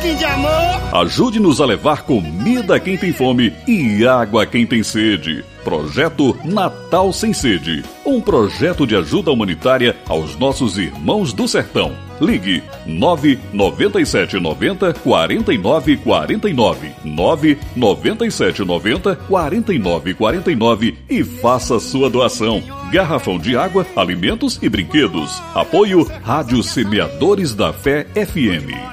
pouquinho de amor. Ajude-nos a levar comida a quem tem fome e água a quem tem sede. Projeto Natal Sem Sede. Um projeto de ajuda humanitária aos nossos irmãos do sertão. Ligue 99790 4949 99790 4949 e faça sua doação. Garrafão de água, alimentos e brinquedos. Apoio Rádio Semeadores da Fé FM.